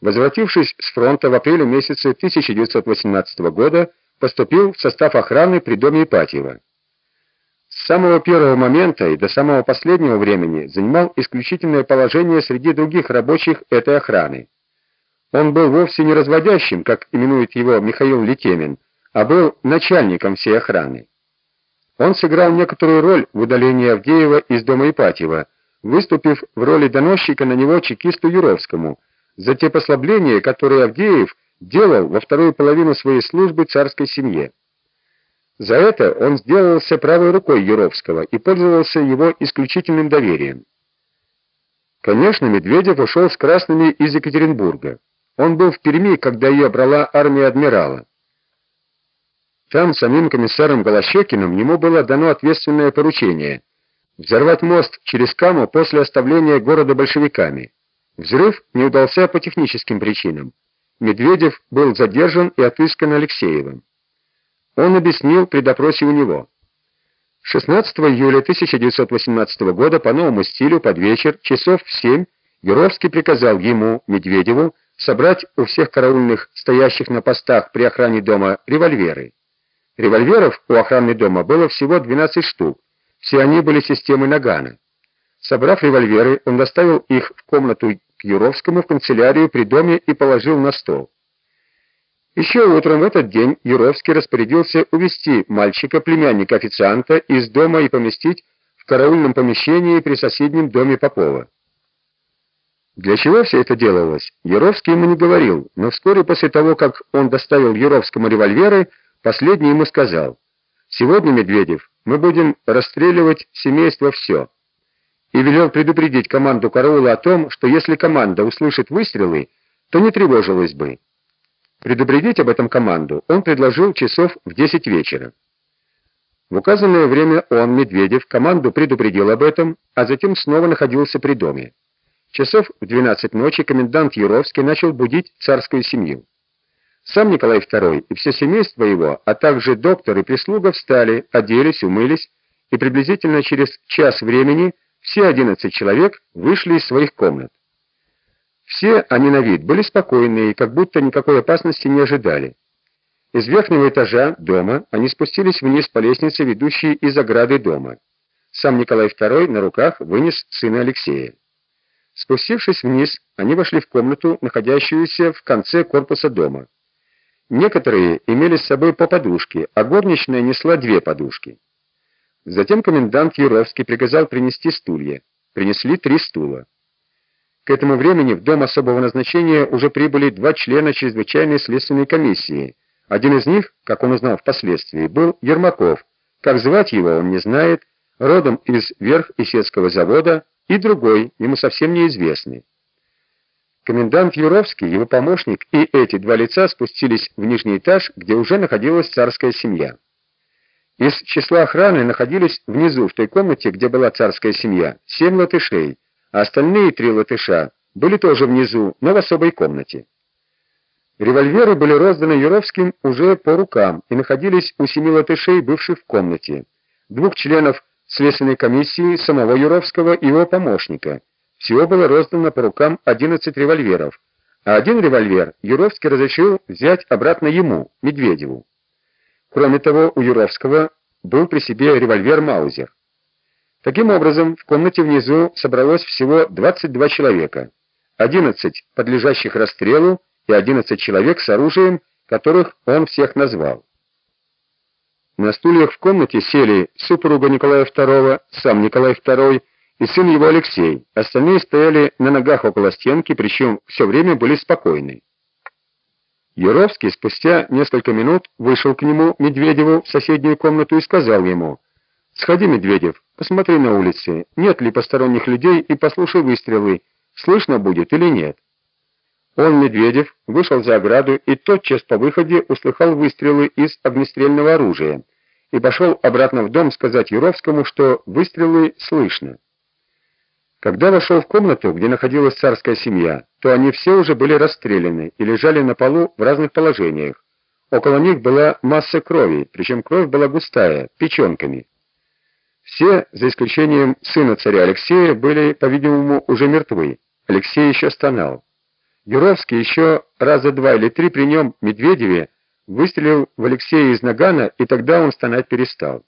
возвратившись с фронта в апреле месяце 1918 года, поступил в состав охраны при доме Ипатьева. С самого первого момента и до самого последнего времени занимал исключительное положение среди других рабочих этой охраны. Он был вовсе не разводящим, как именует его Михаил Летемин, а был начальником всей охраны. Он сыграл некоторую роль в удалении Авдеева из дома Ипатьева, выступив в роли доносчика на него чекисту Юровскому за те послабления, которые Авдеев делал во вторую половину своей службы царской семье. За это он сделался правой рукой Юровского и пользовался его исключительным доверием. Конечно, Медведев ушел с красными из Екатеринбурга. Он был в Перми, когда ее брала армия адмирала. Там самим комиссаром Голощекиным ему было дано ответственное поручение взорвать мост через Каму после оставления города большевиками. Взрыв не удался по техническим причинам. Медведев был задержан и отыскан Алексеевым. Он объяснил при допросе у него. 16 июля 1918 года по новому стилю под вечер, часов в 7, Юровский приказал ему, Медведеву, собрать у всех караульных, стоящих на постах при охране дома, револьверы. Револьверов у охраны дома было всего 12 штук, все они были системы Нагана. Собрав револьверы, он доставил их в комнату к Юровскому в канцелярию при доме и положил на стол. Еще утром в этот день Юровский распорядился увести мальчика, племянника официанта, из дома и поместить в караульном помещении при соседнем доме Попова. Для чего все это делалось, Юровский ему не говорил, но вскоре после того, как он доставил Юровскому револьверы, Последний ему сказал, «Сегодня, Медведев, мы будем расстреливать семейство все». И велел предупредить команду караула о том, что если команда услышит выстрелы, то не тревожилась бы. Предупредить об этом команду он предложил часов в 10 вечера. В указанное время он, Медведев, команду предупредил об этом, а затем снова находился при доме. Часов в 12 ночи комендант Юровский начал будить царскую семью. Сам Николай II и все семейство его, а также доктор и прислуга встали, оделись, умылись, и приблизительно через час времени все 11 человек вышли из своих комнат. Все они на вид были спокойные, как будто никакой опасности не ожидали. Из верхнего этажа дома они спустились вниз по лестнице, ведущей из ограды дома. Сам Николай II на руках вынес сына Алексея. Спустившись вниз, они вошли в комнату, находящуюся в конце корпуса дома. Некоторые имели с собой по подушке, а горничная несла две подушки. Затем комендант Юровский приказал принести стулья. Принесли три стула. К этому времени в дом особого назначения уже прибыли два члена чрезвычайной следственной комиссии. Один из них, как он узнал впоследствии, был Ермаков. Как звать его, он не знает, родом из Верх-Исетского завода, и другой, ему совсем неизвестный. Комендант Юровский, его помощник и эти два лица спустились в нижний этаж, где уже находилась царская семья. Из числа охраны находились внизу, в той комнате, где была царская семья, семь латышей, а остальные три латыша были тоже внизу, но в особой комнате. Револьверы были розданы Юровским уже по рукам и находились у семи латышей, бывших в комнате, двух членов следственной комиссии, самого Юровского и его помощника, всего было роздано по рукам 11 револьверов, а один револьвер Юровский разрешил взять обратно ему, Медведеву. Кроме того, у Юровского был при себе револьвер Маузер. Таким образом, в комнате внизу собралось всего 22 человека, 11 подлежащих расстрелу и 11 человек с оружием, которых он всех назвал. На стульях в комнате сели супруга Николая II, сам Николай II, и сын его Алексей. Остальные стояли на ногах около стенки, причем все время были спокойны. Юровский спустя несколько минут вышел к нему, Медведеву, в соседнюю комнату и сказал ему, «Сходи, Медведев, посмотри на улице, нет ли посторонних людей и послушай выстрелы, слышно будет или нет». Он, Медведев, вышел за ограду и тотчас по выходе услыхал выстрелы из огнестрельного оружия и пошел обратно в дом сказать Юровскому, что выстрелы слышно. Когда вошел в комнату, где находилась царская семья, то они все уже были расстреляны и лежали на полу в разных положениях. Около них была масса крови, причем кровь была густая, печенками. Все, за исключением сына царя Алексея, были, по-видимому, уже мертвы. Алексей еще стонал. Юровский еще раза два или три при нем Медведеве выстрелил в Алексея из нагана, и тогда он стонать перестал.